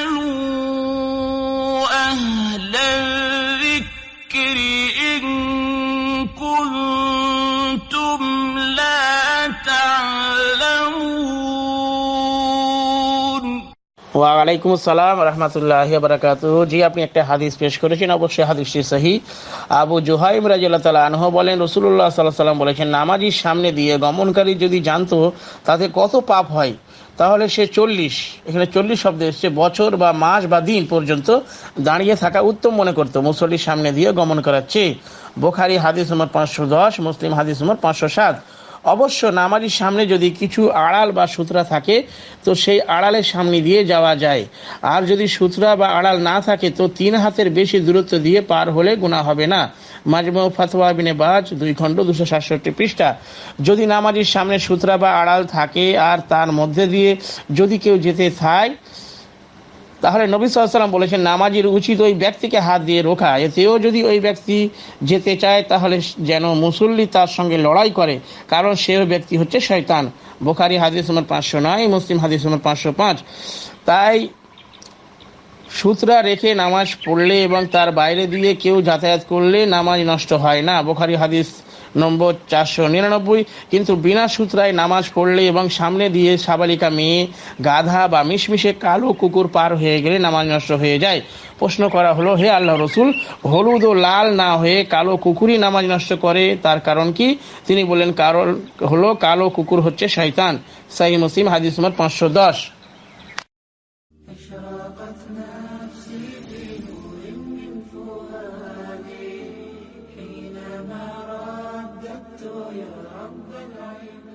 فاسألوا أهل الذكر إن كنتم لا تعلمون ওয়ালাইকুম আসসালাম রহমতুল্লাহ বারাকাত জি আপনি একটা হাদিস পেশ করেছেন অবশ্যই হাদিসটি সহি আবু জোহাইম রাজিয়াল্লাহ তালা আনহ বলেন রসুল্লাহ সাল্লাহ সাল্লাম বলেছেন নামাজির সামনে দিয়ে গমনকারী যদি জানতো তাতে কত পাপ হয় তাহলে সে চল্লিশ, এখানে চল্লিশ শব্দ এসছে, বছর বা মাস বা দিন পর্যন্ত দাঁড়িয়ে থাকা উত্তম মনে করতো। মুসল্লির সামনে দিয়ে গমন করাচ্ছে। বোখারি হাদিস নম্বর পাঁচশো দশ, মুসলিম হাদিস নম্বর পাঁচশো সাত। অবশ্য নামাজির সামনে যদি কিছু আড়াল বা সুতরা থাকে, তো সেই আড়ালের সামনে দিয়ে যাওয়া যায়। আর যদি সুতরা বা আড়াল না থাকে, তো তিন হাতের বেশি দূরত্ব দিয়ে পার হলে গুণা হবে না। মাজমু ফাতোয়া বিনে বাজ, দুই খণ্ড দুশো সাতষট্টি পৃষ্ঠা। যদি নামাজির সামনে সুতরা বা আড়াল থাকে আর তার মধ্যে দিয়ে যদি কেউ যেতে চায় তাহলে নবী সাল্লাম বলেছেন, নামাজির উচিত ওই ব্যক্তিকে হাত দিয়ে রোখা। এতেও যদি ওই ব্যক্তি যেতে চায়, তাহলে যেন মুসল্লি তার সঙ্গে লড়াই করে, কারণ সেও ব্যক্তি হচ্ছে শয়তান। বোখারি হাদিস নম্বর পাঁচশো নয়, মুসলিম হাদিস নম্বর পাঁচশো পাঁচ। তাই সুতরা রেখে নামাজ পড়লে এবং তার বাইরে দিয়ে কেউ যাতায়াত করলে নামাজ নষ্ট হয় না। বোখারি হাদিস নম্বর চারশো নিরানব্বই। কিন্তু বিনা সূত্রায় নামাজ পড়লে এবং সামনে দিয়ে সাবালিকা মেয়ে গাধা বা মিশমিশে কালো কুকুর পার হয়ে গেলে নামাজ নষ্ট হয়ে যায়। প্রশ্ন করা হলো, হে আল্লাহ রসুল, হলুদ ও লাল না হয়ে কালো কুকুরই নামাজ নষ্ট করে? তার কারণ কি? তিনি বললেন, কারণ হলো কালো কুকুর হচ্ছে শৈতান সাই মুসিম হাদিস নম্বর পাঁচশো দশ। the name